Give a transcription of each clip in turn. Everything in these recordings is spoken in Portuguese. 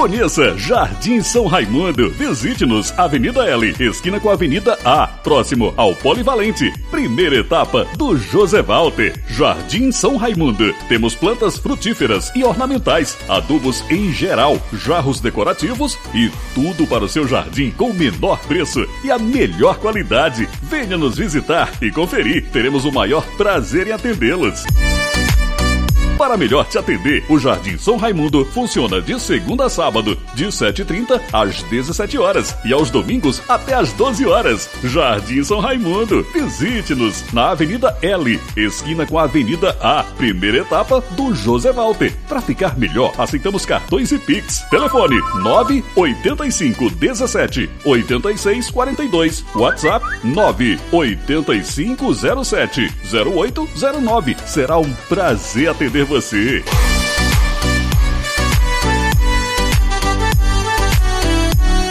Conheça Jardim São Raimundo. Visite-nos, Avenida L, esquina com a Avenida A, próximo ao Polivalente. Primeira etapa do José Walter. Jardim São Raimundo. Temos plantas frutíferas e ornamentais, adubos em geral, jarros decorativos e tudo para o seu jardim com o menor preço e a melhor qualidade. Venha nos visitar e conferir. Teremos o maior prazer em atendê-los. Para melhor te atender, o Jardim São Raimundo funciona de segunda a sábado, de 7h30 às 17 horas e aos domingos até às 12 horas. Jardim São Raimundo. Visite-nos na Avenida L, esquina com a Avenida A, primeira etapa do José Walter. Para ficar melhor, aceitamos cartões e Pix. Telefone 985 17 86 42. WhatsApp 98507 0809. Será um prazer atender você. você.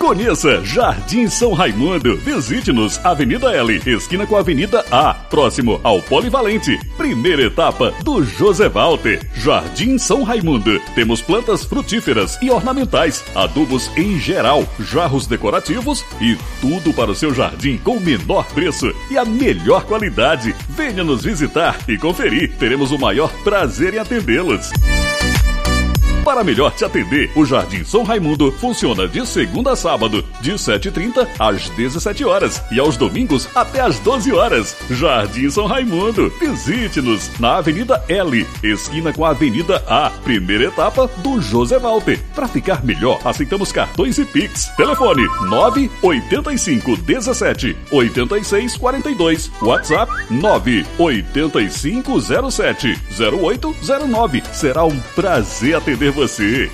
Conheça Jardim São Raimundo. Visite-nos, Avenida L, esquina com a Avenida A, próximo ao Polivalente. Primeira etapa do José Walter. Jardim São Raimundo. Temos plantas frutíferas e ornamentais, adubos em geral, jarros decorativos e tudo para o seu jardim com o menor preço e a melhor qualidade. Venha nos visitar e conferir. Teremos o maior prazer em atendê-los. Para melhor te atender, o Jardim São Raimundo funciona de segunda a sábado, de 7h30 às 17 horas e aos domingos até às 12 horas. Jardim São Raimundo. Visite-nos na Avenida L, esquina com a Avenida A, primeira etapa do José Walter. Para ficar melhor, aceitamos cartões e Pix. Telefone 985 17 86 42. WhatsApp 98507 0809. Será um prazer atender você.